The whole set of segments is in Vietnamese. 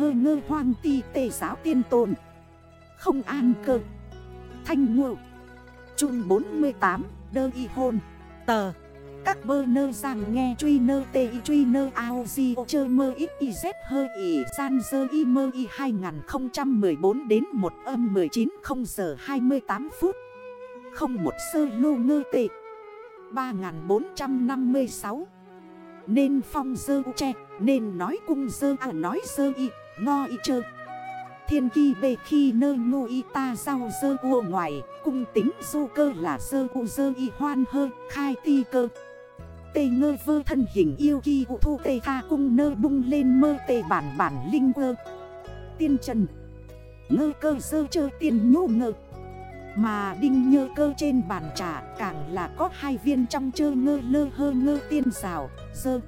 hơ ngơ hoang ti tề giáo tiên tồn. Không an cơ. Thanh ngộ. Trung 48 Đơ y hôn Tờ. Các bơ nơ rằng nghe truy nơ tê y truy nơ ao di chơ mơ ít y z hơ y san dơ y mơ y 2014 đến 1 âm 19 0 giờ 28 phút. Không một sơ lô ngơ tệ 3456 Nên phong dơ u che, Nên nói cung dơ à nói dơ y. Ngo y chơ. Thiên kỳ bề khi nơ ngô y ta giao dơ u ngoài Cung tính du cơ là dơ u dơ y hoan hơ, khai ti cơ. Tê ngơ vơ thân hình yêu kỳ u thu tê tha cung nơ bung lên mơ tê bản bản linh quơ. Tiên trần. Ngơ cơ dơ chơ tiên nhô ngơ. Mà đinh nhơ cơ trên bàn trà càng là có hai viên trong chơ ngơ lơ hơ ngơ tiên rào Dơ.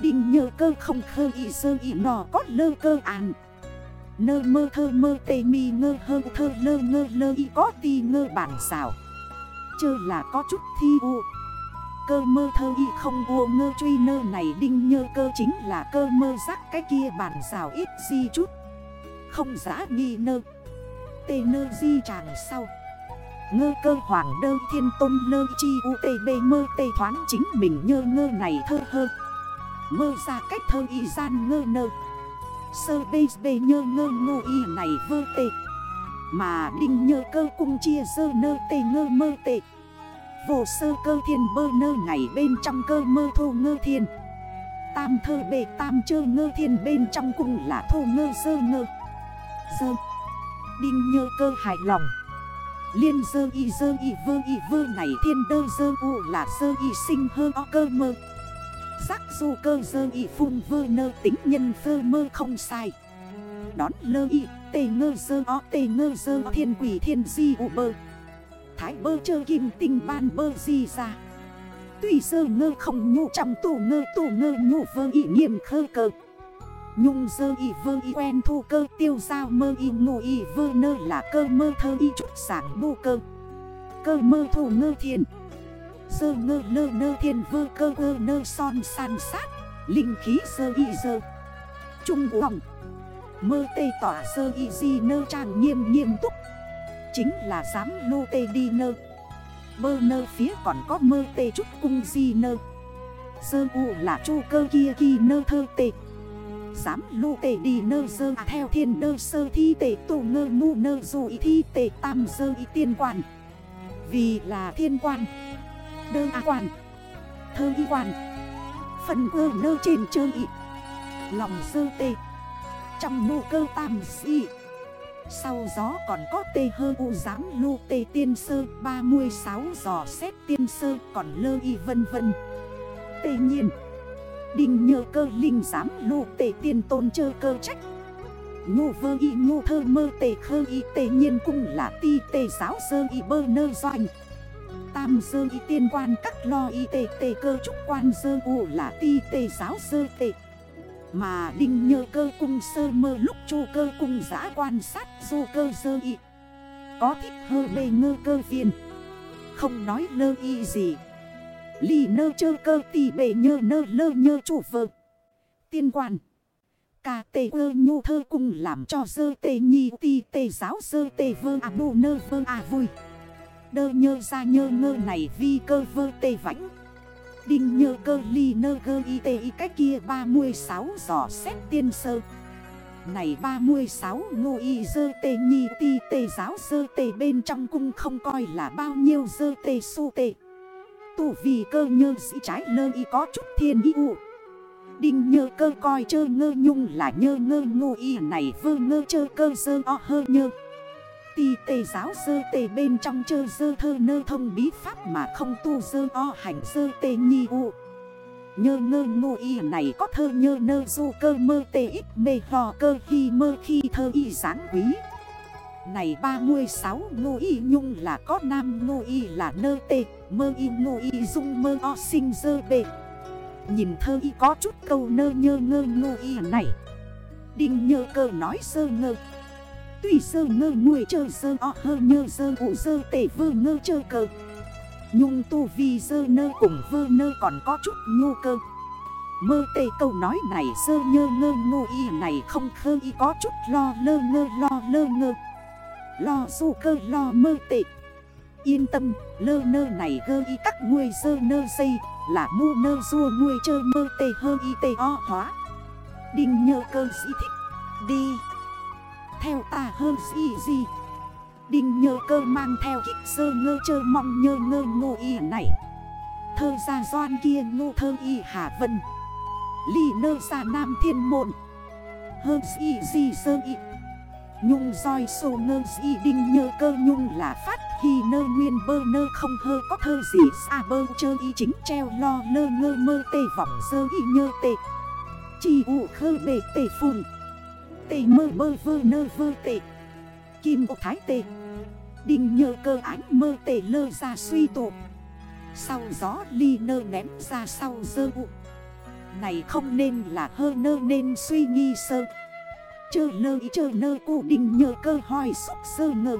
Đinh nhơ cơ không khơ y sơ y nò có lơ cơ àn Nơ mơ thơ mơ tê mi ngơ hơ thơ lơ ngơ lơ y có ti ngơ bản xảo. Chơ là có chút thi u. Cơ mơ thơ y không vô ngơ truy nơ này đinh nhơ cơ chính là cơ mơ rắc cái kia bản xảo ít di chút. Không giá nghi nơ. Tê nơ di tràng sau. Ngơ cơ hoàng đơ thiên tôn lơ chi u tê bê mơ tê thoáng chính mình nhơ ngơ này thơ hơ. Mơ ra cách thơ y gian ngơ nơ. Sơ bê bê nhơ ngơ ngô y này vơ tê. Mà đinh nhơ cơ cung chia dơ nơ tê ngơ mơ tê. Vô sơ cơ thiên bơ nơ ngày bên trong cơ mơ thô ngơ thiên. Tam thơ bề tam chơ ngơ thiên bên trong cung là thô ngơ sơ ngơ. Sơ Đinh nhơ cơ hài lòng. Liên dơ y dơ y vơ y vơ này thiên đơ dơ u là dơ y sinh hơ o cơ mơ. Giác du cơ dơ y phun vơ nơ tính nhân phơ mơ không sai. Đón lơ y, tê ngơ dơ o, tê ngơ dơ o, thiên quỷ thiên di u bơ. Thái bơ chơ kim tinh ban bơ di ra. Tuy dơ ngơ không nhu trong tù ngơ tù ngơ nhu, vơ y nghiêm khơ cơ. Nhung dơ y vơ y quen thu cơ, tiêu giao mơ y ngủ y vơ nơ là cơ mơ thơ y trúc sáng bu cơ. Cơ mơ thủ ngơ thiền Dơ ngơ nơ nơ thiên vơ cơ ơ nơ son san sát. Linh khí sơ y dơ Trung vọng Mơ tê tỏa sơ y di nơ trang nghiêm nghiêm túc. Chính là dám lô tê đi nơ. Bơ nơ phía còn có mơ tê trúc cung di nơ. Sơ u là chu cơ kia kỳ nơ thơ tê. Dám lô tê đi nơ sơ à theo thiên đơ sơ thi tê. Tổ ngơ ngu nơ dù ý thi tê. Tam sơ ý tiên quan. Vì là thiên quan. Đơ à quan. Thơ y quan. Phần ơ nơ trên chương y. Lòng sơ tê. Trong nụ cơ tam si. Sau gió còn có tê hơ u giám lô tê tiên sơ. 36 giò xét tiên sơ còn lơ y vân vân. Tê nhiên. Đinh nhờ cơ linh giám lô tê tiên tôn chơ cơ trách. Ngô vơ y ngô thơ mơ tê khơ y tê nhiên cung là ti tê giáo sơ y bơ nơ doanh. Tam sơ y tiên quan, các lo y tê tê cơ trúc quan sơ u là ti tê giáo sơ tê Mà đinh nhơ cơ cung sơ mơ lúc chu cơ cung giã quan sát du cơ sơ y. Có thích hơ bê ngơ cơ viên. Không nói lơ y gì. Ly nơ chơ cơ tì bể nhơ nơ lơ nhơ chủ vợ Tiên quan. Cà tê ơ nhu thơ cung làm cho dơ tê nhi ti tê giáo dơ tê vơ à bù nơ vơ à vui. Đơ nhơ ra nhơ ngơ này vi cơ vơ tê vãnh. Đinh nhơ cơ ly nơ gơ y tê y cách kia 36 giỏ xét tiên sơ. Này 36 ngô y dơ tê nhi ti tê giáo dơ tê bên trong cung không coi là bao nhiêu dơ tê su tê. Tu vì cơ nhơ sĩ trái lơ y có chút thiên y ụ Đinh nhơ cơ coi chơ ngơ nhung là nhơ ngơ ngô y này vơ ngơ chơ cơ dơ o hơ nhơ. Ti tê giáo dơ tê bên trong chơ dơ thơ nơ thông bí pháp mà không tu dơ o hành dơ tê nhi u. Nhơ ngơ ngô y này có thơ nhơ nơ du cơ mơ tê ít mê hò cơ khi mơ khi thơ y giáng quý. Này 36 ngô y nhung là có nam ngô y là nơ tê, Mơ y ngô y dung mơ o sinh dơ bê. Nhìn thơ y có chút câu nơ nhơ ngơ ngô y này. Đinh nhơ cơ nói sơ ngơ tùy sơ ngơ nuôi chơ sơ o hơ nhơ sơ ụ sơ tể vơ ngơ chơ cơ Nhung tu vi sơ nơ cùng vơ nơ còn có chút nhu cơ. Mơ tê câu nói này sơ nhơ ngơ ngô y này không khơ y có chút lo lơ ngơ, lo lơ ngơ. Lo su cơ lo mơ tệ. Yên tâm, lơ nơ này gơ y các nguôi sơ nơ xây Là mu nơ rua nguôi chơ mơ tê hơ y tê o hóa. Đinh nhơ cơ sĩ thích, Đi. Theo ta hơ gì gì. Đinh nhơ cơ mang theo kích sơ ngơ chơ mong nhơ ngơ ngô y này. Thơ ra doan kia ngô thơ y hạ vân. Ly nơ xa nam thiên môn. Hơ gì gì sơ y. Nhung roi sô ngơ gì đinh nhơ cơ nhung là phát khi nơ nguyên bơ nơ không hơ có thơ gì xa bơ chơ y chính treo lo lơ ngơ mơ tê vọng sơ y nhơ tê. Chi ụ khơ bề tê phùng. Tê, mơ, bơ, vơ, nơ, vơ, tê. Kim ô thái tê. Đinh nhơ cơ ánh mơ tê lơ ra suy tụ Sau gió ly nơ ném ra sau dơ ụ Này không nên là hơ nơ nên suy nghi sơ. Chơ lơ ý chơ nơ cụ đinh nhơ cơ hỏi xúc sơ ngơ.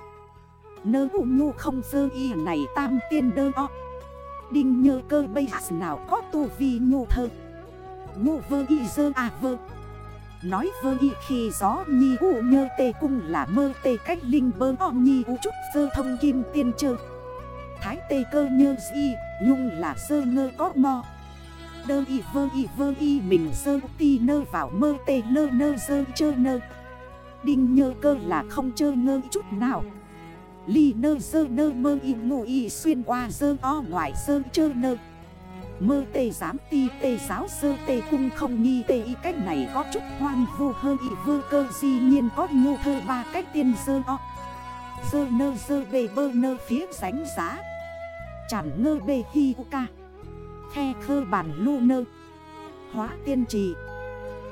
Nơ ụ nhu không sơ y này tam tiên đơ o. Đinh nhơ cơ bây nào có tu vi nhu thơ. Nhu vơ y dơ à vơ. Nói vơ y khi gió nhi u nhơ tê cung là mơ tê cách linh bơ o nhi u chút sơ thông kim tiên chơ. Thái tê cơ nhơ di, nhung là sơ ngơ có mo. Đơ y vơ y vơ y mình sơ ti nơ vào mơ tê lơ nơ sơ chơ nơ. Đinh nhơ cơ là không chơ ngơ chút nào. Ly nơ sơ nơ mơ y ngụ y xuyên qua sơ o ngoài sơ chơ nơ. Mơ tê giám ti tê giáo sơ tê cung không nghi tê y cách này có chút hoan vô hơ y vơ cơ di nhiên có nhu thơ ba cách tiên dơ o. Dơ nơ dơ bề bơ nơ phía sánh giá. Chẳng ngơ bề hi u ca. Khe khơ bản lu nơ. Hóa tiên trì.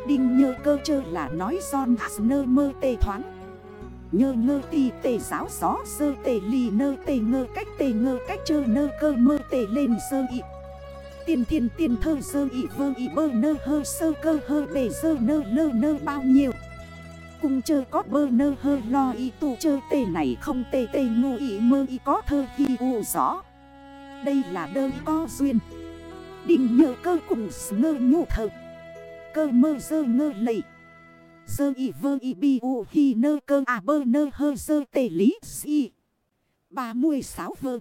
Đinh nhơ cơ chơ là nói son nơ mơ tê thoáng. Nhơ ngơ ti tê giáo gió sơ tê ly nơ tê ngơ cách tê ngơ cách chơ nơ cơ mơ tê lên sơ y. Tiên thiên tiên thơ sơ ị vơ ị bơ nơ hơ sơ cơ hơ bề sơ nơ lơ nơ bao nhiêu. Cung chơ có bơ nơ hơ lo y tu chơ tê này không tê tê ngô ị mơ y có thơ hi u gió. Đây là đơ có duyên. Định nhờ cơ cùng ngơ nhu thơ. Cơ mơ sơ ngơ lầy. Sơ ị vơ ị bi u hi nơ cơ à bơ nơ hơ sơ tê lý si. 36 vơ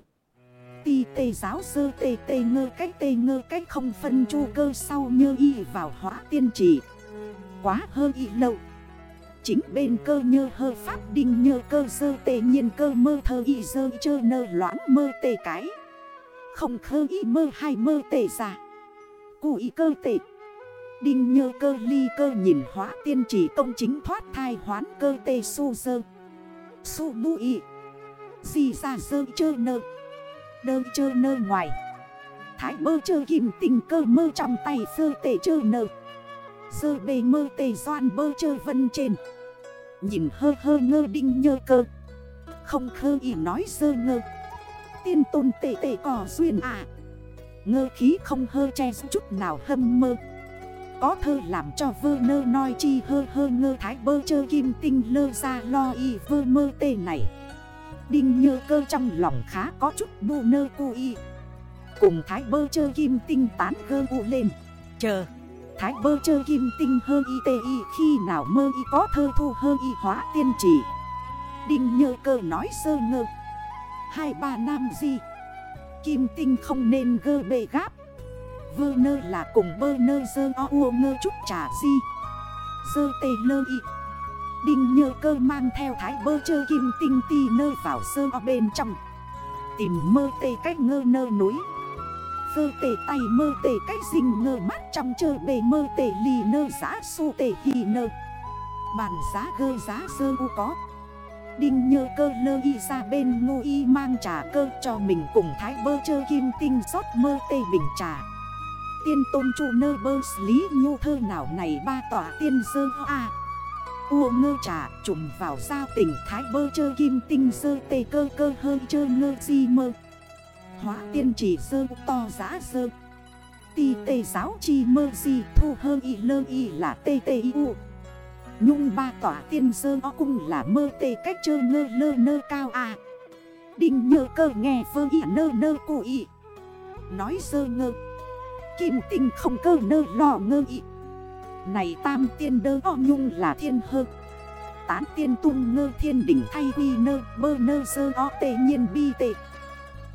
ti tê giáo sư tê tê ngơ cách tê ngơ cách không phân chu cơ sau như y vào hóa tiên chỉ. Quá hơ y lâu Chính bên cơ nhơ hơ pháp đinh nhơ cơ sơ tê nhiên cơ mơ thơ y dơ chơ nơ loãng mơ tê cái. Không khơ y mơ hay mơ tê giả Cụ y cơ tê. Đinh nhơ cơ ly cơ nhìn hóa tiên chỉ công chính thoát thai hoán cơ tê su sơ. Su bu y. Di ra sơ chơ nơ. Đơ chơ nơ ngoài. Thái bơ chơ kim tình cơ mơ trong tay sơ tê chơ nơ. Sơ bề mơ tề doan bơ chơ vân trên. Nhìn hơ hơ ngơ đinh nhơ cơ. Không khơ ý nói sơ ngơ. Tiên tôn tệ tệ cỏ duyên à. Ngơ khí không hơ che chút nào hâm mơ. Có thơ làm cho vơ nơ nói chi hơ hơ ngơ. Thái bơ chơ kim tinh lơ ra lo y vơ mơ tê này. Đinh nhơ cơ trong lòng khá có chút bu nơ cu y. Cùng thái bơ chơ kim tinh tán gơ u lên. Chờ. Thái bơ chơ kim tinh hơ y tê y Khi nào mơ y có thơ thu hơ y hóa tiên chỉ Đinh nhơ cơ nói sơ ngơ. Hai ba nam gì Kim tinh không nên gơ bề gáp. Vơ nơ là cùng bơ nơ dơ o u ngơ chút trả gì Dơ tê lơ y Đinh nhơ cơ mang theo thái bơ chơ kim tinh ti nơi vào sơ o bên trong. Tìm mơ tê cách ngơ nơ núi. Vơ tê tay mơ tê cách dinh ngơ mắt trong chơ bề mơ tê lì nơ giá su tê hì nơ. Bản giá gơ giá sơ u có. Đinh nhơ cơ lơ y ra bên ngô y mang trà cơ cho mình cùng thái bơ chơ kim tinh rót mơ tê bình trà. Tiên tôn trụ nơ bơ lý nhu thơ nào này ba tỏa tiên sơ a. U ngơ trà trùm vào sao tỉnh thái bơ chơ kim tinh sơ tê cơ cơ hơi chơ ngơ di mơ. Hóa tiên chỉ sơ, to giá sơ. Ti tê giáo chi mơ di thu hơ y lơ y là tê tê u. Nhung ba tỏa tiên sơ, o cung là mơ tê cách chơ ngơ lơ nơ cao à Đinh nhơ cơ nghe vơ y nơ nơ cụ y. Nói sơ ngơ. Kim tinh không cơ nơ lò ngơ y. Này tam tiên đơ o nhung là thiên hơ. Tán tiên tung ngơ thiên đỉnh thay huy nơ, Bơ nơ sơ o tê nhiên bi tệ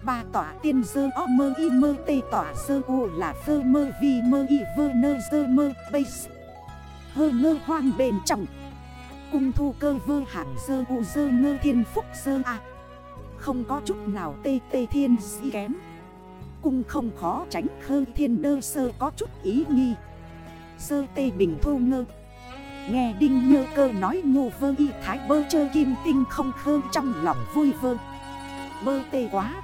Ba tỏa tiên dơ o mơ y mơ tê, tỏa sơ u là sơ mơ vì mơ y vơ nơ dơ mơ base Hơ ngơ hoang bền trọng. Cung thu cơ vơ hạng dơ u dơ ngơ thiên phúc dơ à Không có chút nào tê tê thiên si kém. Cung không khó tránh khơ thiên đơ sơ có chút ý nghi. Sơ tê bình thu ngơ. Nghe đinh nhơ cơ nói ngô vơ y thái bơ chơ kim tinh không khơ trong lòng vui vơ. Bơ tê quá.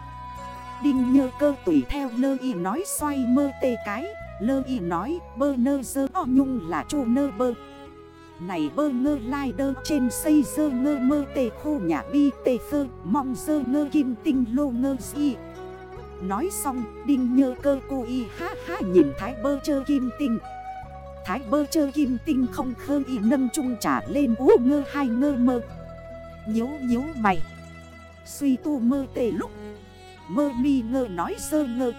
Đinh nhơ cơ tùy theo lơ y nói xoay mơ tê cái. Lơ y nói bơ nơ dơ o nhung là chu nơ bơ. Này bơ ngơ lai đơ trên xây dơ ngơ mơ tê khu nhà bi tê phơ Mong dơ ngơ kim tinh lô ngơ si Nói xong, đinh nhơ cơ cô y ha ha nhìn thái bơ chơ kim tinh. Thái bơ chơ kim tinh không khơ y nâng chung trả lên ú ngơ hai ngơ mơ. Nhếu nhếu mày. Suy tu mơ tề lúc. Mơ mi ngơ nói sơ ngơ.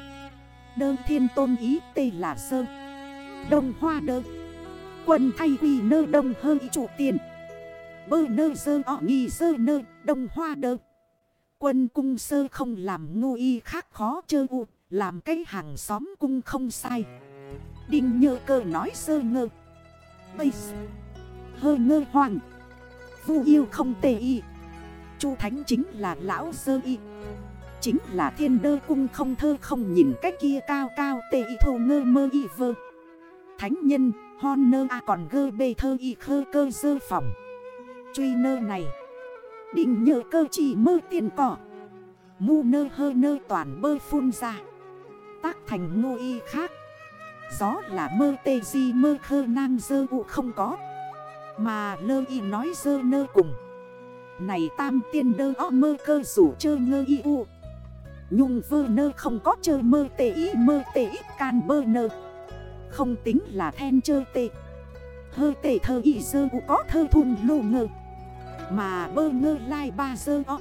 Đơ thiên tôn ý tê là sơ. Đông hoa đơ. Quân thay quy nơ đông hơi chủ tiền. Bơ nơ sơ ọ nghi sơ nơ đông hoa đơ. Quân cung sơ không làm ngu y khác khó chơ u. Làm cái hàng xóm cung không sai. Đinh nhơ cơ nói sơ ngơ. Bây Hơ ngơ hoàng Vu yêu không tê y. Chu Thánh chính là lão sơ y. Chính là thiên đơ cung không thơ không nhìn cách kia cao cao tê y thô ngơ mơ y vơ. Thánh nhân, hon nơ a còn gơ bê thơ y khơ cơ sơ phòng. Truy nơ này. Định nhờ cơ chỉ mơ tiền cỏ. Mu nơ hơ nơ toàn bơ phun ra. Tác thành ngô y khác. Gió là mơ tê di mơ khơ nang dơ u không có. Mà lơ y nói dơ nơ cùng. Này tam tiên đơ o mơ cơ rủ chơ ngơ y u. Nhung vơ nơ không có chơ mơ tê y, mơ tê y can bơ nơ. Không tính là then chơ tê. Hơ tê thơ y dơ u có thơ thùng lô ngơ. Mà bơ ngơ lai ba dơ o.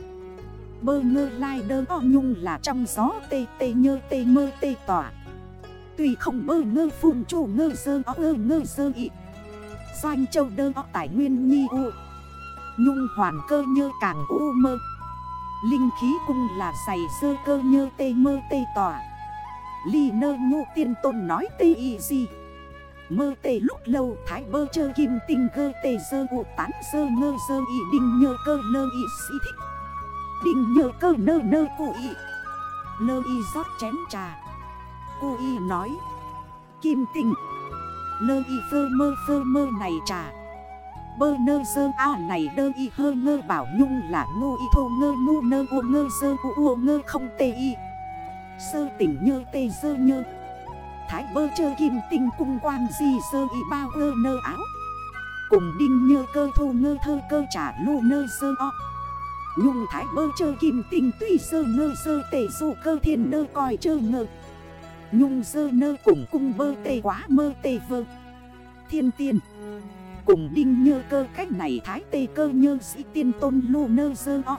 Bơ ngơ lai đơ o nhung là trong gió tê tê nhơ tê mơ tê tỏa. Tuy không bơ ngơ phùng chủ ngơ sơ o ơ ngơ sơ ị. Doanh châu đơ o tài nguyên nhi u. Nhung hoàn cơ nhơ càng u mơ. Linh khí cung là giày sơ cơ nhơ tê mơ tê tỏa Ly nơ nhu tiên tôn nói tê y gì? Mơ tê lúc lâu thái bơ chơ kim tinh gơ tê sơ u tán sơ ngơ sơ y đinh nhơ cơ lơ y si thích. Đinh nhơ cơ nơ nơ cụ y Lơ y rót chén trà. Cô y nói. Kim tình. Lơ y phơ mơ phơ mơ này trà. Bơ nơ sơ a này đơ y hơ ngơ bảo nhung là ngô y thô ngơ ngu nơ u ngơ dơ u u ngơ không tê y. Sơ tỉnh nhơ tê sơ nhơ. Thái bơ chơ kim tinh cung quang di sơ y bao ơ nơ áo. Cùng đinh nhơ cơ thô ngơ thơ cơ trả lô nơ sơ o. Nhung thái bơ chơ kim tinh tuy sơ ngơ sơ tê dụ cơ thiên nơ coi chơ ngơ. Nhung dơ nơ cùng cung bơ tê quá mơ tê vơ. Thiên tiên. Cùng đinh nhơ cơ cách này thái tê cơ nhơ sĩ tiên tôn lô nơ dơ o.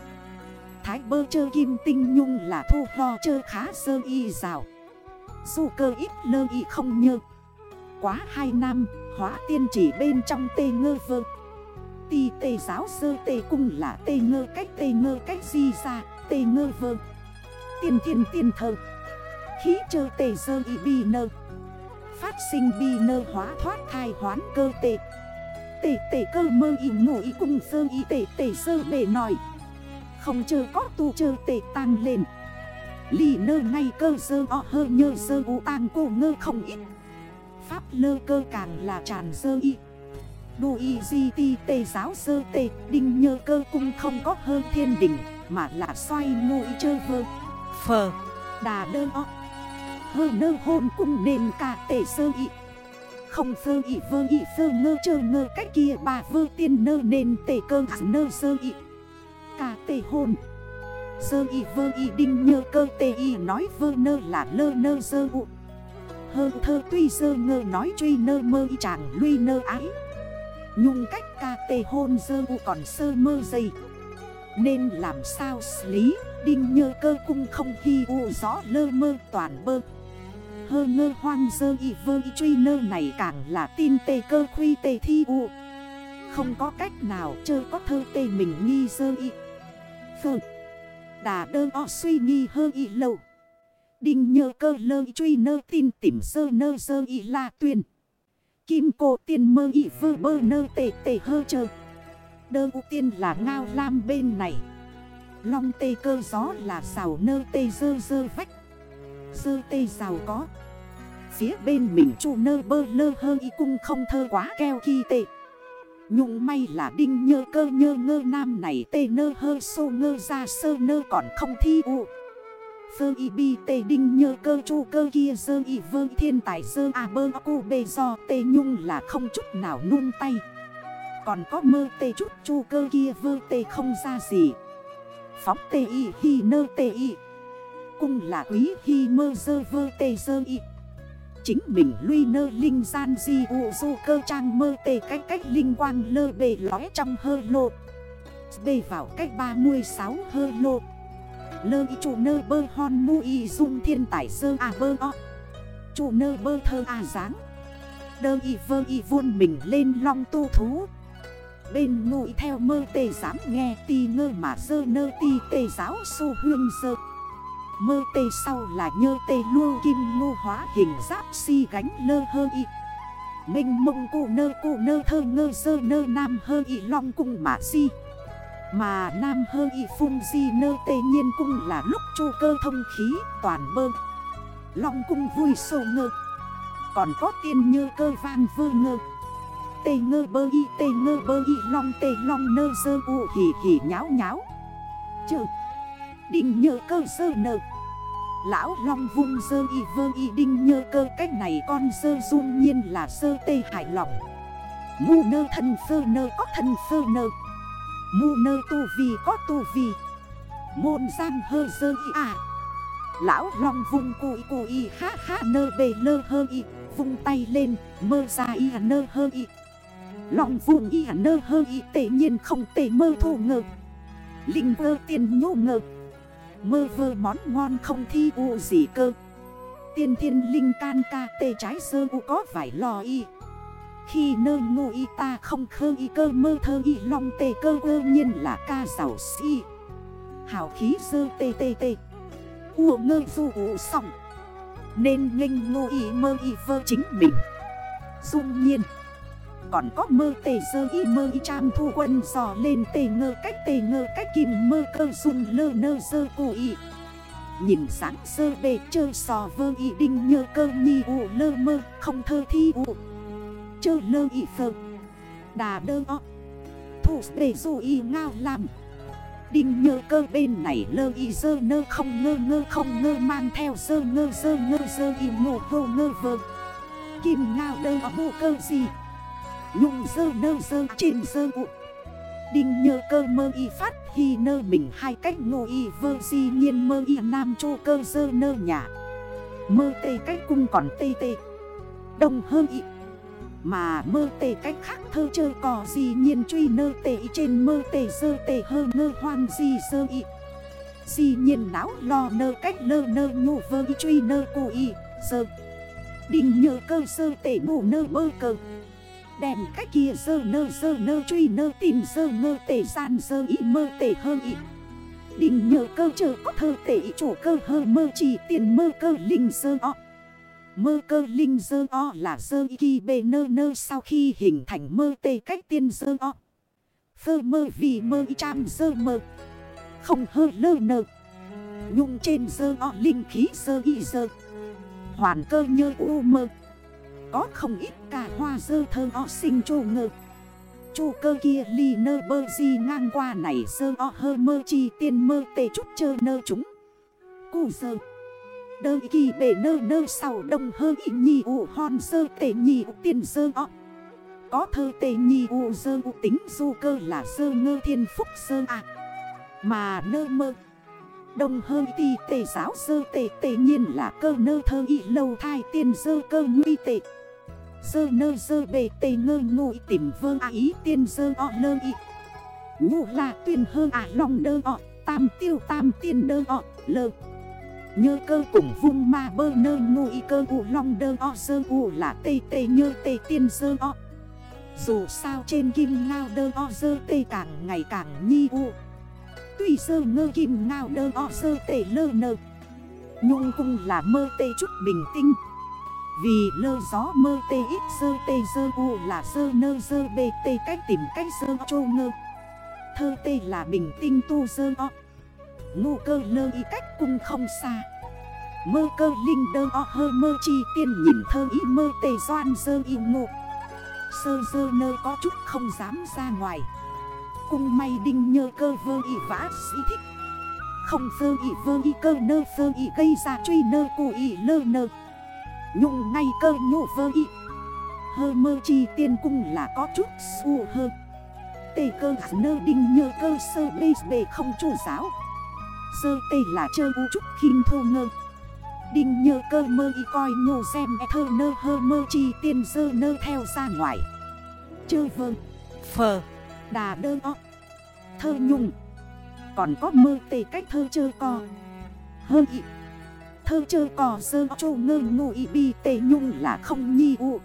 Thái bơ chơ kim tinh nhung là thu ho chơ khá sơ y rào. Dù cơ ít lơ y không nhơ. Quá hai năm hóa tiên chỉ bên trong tê ngơ vơ. Ti tê giáo sơ tê cung là tê ngơ cách tê ngơ cách di ra, tê ngơ vơ. Tiên thiên tiên thơ. Khí chơ tê sơ y bi nơ. Phát sinh bi nơ hóa thoát thai hoán cơ tê Tê tê cơ mơ y ngủ y cung sơ y tê tê sơ bể nòi. Không chơ có tu chơ tê tăng lên. Lì nơ ngay cơ sơ o hơ nhơ sơ u tang cô ngơ không ít. Pháp lơ cơ càng là tràn sơ y. Đu y di ti tê giáo sơ tê Đinh nhơ cơ cung không có hơn thiên đỉnh Mà là xoay ngụ y chơ vơ. Phờ. Đà đơn o Hơ nơ hôn cung nền cả tể sơ ị. Không sơ ị, vơ ị, sơ ngơ, chơ ngơ, cách kia bà vơ tiên nơ nền tể cơ nơ sơ ị. Cả tể hôn. Sơ y vơ y đinh nhơ, cơ tê y nói vơ nơ là lơ nơ sơ ụ. Hơ thơ, tuy sơ ngơ, nói truy nơ mơ y chàng luy nơ ái. Nhung cách ca tê hôn sơ u còn sơ mơ dây Nên làm sao xử lý, Đinh nhơ, cơ cung không khi u, gió lơ mơ toàn bơ hơ ngơ hoang dơ y vơ y truy nơ này càng là tin tê cơ khuy tê thi u. Không có cách nào chơ có thơ tê mình nghi dơ y. Phơ. Đà đơ o suy nghi hơ y lâu. Đinh nhơ cơ lơ y truy nơ tin tìm sơ nơ sơ y la tuyên. Kim cô tiên mơ y vơ bơ nơ tê tê hơ chơ. Đơ u tiên là ngao lam bên này. Long tê cơ gió là xào nơ tê dơ dơ vách. Dơ tê giàu có. Phía bên mình chu nơ bơ lơ hơ y cung không thơ quá keo khi tệ, Nhung may là đinh nhơ cơ nhơ ngơ nam này tê nơ hơ sô ngơ ra sơ nơ còn không thi u. Phơ y bi tê đinh nhơ cơ chu cơ kia dơ y vơ thiên tài dơ à bơ cu bê do tê nhung là không chút nào nung tay. Còn có mơ tê chút chu cơ kia vơ tê không ra gì. Phóng tê y hi nơ tê y. Cung là quý khi mơ dơ vơ tê dơ y. Chính mình lui nơ linh gian di u du cơ trang mơ tê cách cách linh quang lơ bề lói trong hơ lô. Bê vào cách 36 hơ lô. Lơ y chủ nơ bơ hon mu y dung thiên tải sơ à bơ o. Chủ nơ bơ thơ à dáng. Đơ y vơ y vuôn mình lên long tu thú. Bên ngụy theo mơ tê dám nghe ti ngơ mà sơ nơ ti tê giáo su huyên sơ Mơ tê sau là nhơ tê lưu kim ngô hóa hình giáp si gánh lơ hơ y. Minh mông cụ nơ cụ nơ thơ ngơ sơ nơ nam hơ y long cung mà si. Mà nam hơ y phung di nơ tê nhiên cung là lúc chu cơ thông khí toàn bơ. Long cung vui sâu ngơ. Còn có tiên như cơ vang vơ ngơ. Tê ngơ bơ y, tê ngơ bơ y, long tê long nơ sơ u hỉ hỉ nháo nháo. Chờ Đinh nhơ cơ sơ nợ. Lão long vung sơ y vơ y đinh nhơ cơ cách này con sơ dung nhiên là sơ tê hài lòng. Mù nơ thân sơ nơ có thân sơ nơ. Mù nơ tu vi có tu vi. Môn giang hơ sơ y à. Lão long vung cùi cùi ha ha, nơ bề lơ hơ y, Vung tay lên, mơ ra y à, nơ hơ y. Long vùng y à, nơ hơ y tệ nhiên không tệ mơ thù ngờ. Linh vơ tiền nhô ngờ. Mơ vơ món ngon không thi u gì cơ. Tiên thiên linh can ca tê trái sơ u có vải lò y. Khi nơ ngô y ta không khơ y cơ mơ thơ y long tê cơ ơ nhiên là ca giàu si. Hào khí sơ tê tê tê. U ngơ du u xong. Nên nghênh ngô y mơ y vơ chính mình. Dung nhiên còn có mơ tề sơ y mơ y trang thu quân dò lên tề ngơ cách tề ngơ cách kìm mơ cơ dung lơ nơ sơ cụ y. Nhìn sáng sơ bề chơ sò vơ y đinh nhơ cơ nhi ụ lơ mơ không thơ thi ụ Chơ lơ y phơ. Đà đơ o. Thủ bề dù y ngao làm. Đinh nhơ cơ bên này lơ y dơ nơ không ngơ ngơ không ngơ mang theo dơ ngơ dơ ngơ dơ y ngô vô ngơ vơ. Kim ngao đơ o bộ cơ gì? Nhung dơ nơ dơ trên dơ ụ. Đinh nhơ cơ mơ y phát hi nơ mình hai cách ngô y vơ di nhiên mơ y nam chô cơ dơ nơ nhà. Mơ tê cách cung còn tê tê. Đồng hơ y. Mà mơ tê cách khác thơ chơ cò di nhiên truy nơ tê trên mơ tê dơ tê hơ ngơ hoang di dơ y. Di nhiên náo lo nơ cách nơ nơ nhô vơ y truy nơ cô y, dơ. Đinh nhơ cơ sơ tê bù nơ bơ cơ. Đèn cách kia dơ nơ dơ nơ, truy nơ, tìm dơ ngơ tể gian dơ y, mơ tể hơ y. Đình nhờ cơ chờ có thơ tể chủ cơ hơ mơ chỉ tiền, mơ cơ linh dơ o. Mơ cơ linh dơ o là dơ y kỳ bề nơ nơ, sau khi hình thành mơ tê cách tiên dơ o. Phơ mơ vì mơ y trăm dơ mơ. Không hơ lơ nơ. Nhung trên dơ o, linh khí dơ y dơ. Hoàn cơ nhơ u mơ có không ít cả hoa dơ thơ o sinh chô ngơ. Chô cơ kia ly nơ bơ di ngang qua này sơ o hơ mơ chi tiên mơ tê chút chơ nơ chúng. Cù sơ Đơ kỳ bể nơ nơ sau đông hơ y nhì ụ hòn sơ tê nhì ụ tiên sơ o. Có thơ tê nhì ụ sơ ụ tính du cơ là sơ ngơ thiên phúc sơ à Mà nơ mơ. Đông hơi ti tề giáo sơ tề tề nhiên là cơ nơ thơ y lâu thai tiên sơ cơ nguy tệ Dơ nơ dơ bề tê ngơ ngụy tìm vơ á ý tiên dơ o lơ y. Ngụ là tuyên hơ à lòng đơ o, Tam tiêu tam tiên đơ o, lơ. Nhơ cơ cùng vung ma bơ nơ ngu cơ u long đơ o, sơ u là tê tê nhơ tê tiên sơ o. Dù sao trên kim ngao đơ o, sơ tê càng ngày càng nhi u. Tuy sơ ngơ kim ngao đơ o, sơ tê lơ nơ. Nhung cung là mơ tê chút bình tinh. Vì lơ gió mơ tê ít sơ tê sơ u là sơ nơ sơ bê tê cách tìm cách sơ chô ngơ. Thơ tê là bình tinh tu sơ o Ngu cơ lơ y cách cung không xa. Mơ cơ linh đơ o hơ mơ chi tiên nhìn thơ y mơ tê doan sơ y ngộ. Sơ sơ nơ có chút không dám ra ngoài. Cung may đinh nhơ cơ vơ y vã sĩ thích. Không sơ y vơ y cơ nơ sơ y gây ra truy nơ cụ y lơ nơ. Nhung ngay cơ nhụ vơ y. Hơ mơ chi tiên cung là có chút su hơ. Tê cơ nơ đinh nhơ cơ sơ bê bê không chủ giáo. Sơ tê là chơ u chút khinh thô ngơ. Đinh nhơ cơ mơ y coi nhô xem e thơ nơ hơ mơ chi tiên sơ nơ theo ra ngoài. Chơ vơ. Phờ. Đà đơ o. Thơ nhung. Còn có mơ tê cách thơ chơ co. Hơ y. Thơ chơ cò sơ chô ngơ ngụ y bi tê nhung là không nhi u.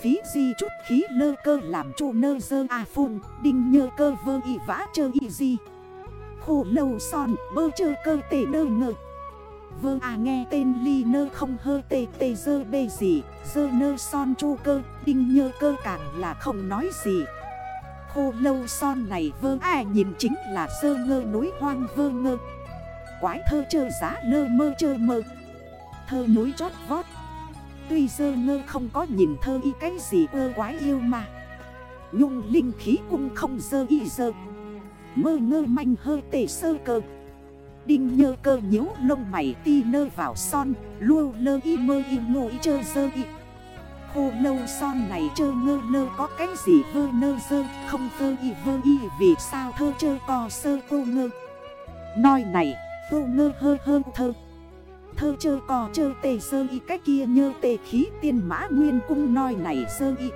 Phí di chút khí lơ cơ làm chô nơ dơ a phun, Đinh nhơ cơ vơ y vã chơ y di. Khổ lâu son, bơ chơ cơ tê đơ ngơ. Vơ à nghe tên ly nơ không hơ tê tê dơ bê gì Dơ nơ son chô cơ, Đinh nhơ cơ càng là không nói gì. Khô lâu son này vơ à nhìn chính là dơ ngơ núi hoang vơ ngơ. Quái thơ chơ giá lơ mơ chơ mơ. Thơ núi chót vót. Tuy dơ ngơ không có nhìn thơ y cái gì ơ quái yêu mà. Nhung linh khí cung không dơ y dơ. Mơ ngơ manh hơi tề sơ cơ. Đinh nhơ cơ nhếu lông mày ti nơ vào son, Lua lơ y mơ y ngô y chơ dơ y. Khô lâu son này chơ ngơ lơ có cái gì vơ nơ dơ, Không vơ y vơ y vì sao thơ chơ co sơ cô ngơ. Nói này vô ngơ hơ hơ thơ. Thơ chơ cò chơ tề sơ y cách kia nhơ tề khí tiên mã nguyên cung nói này sơ y.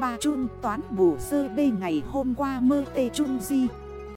Bà chun toán bổ sơ bê ngày hôm qua mơ tề chung di.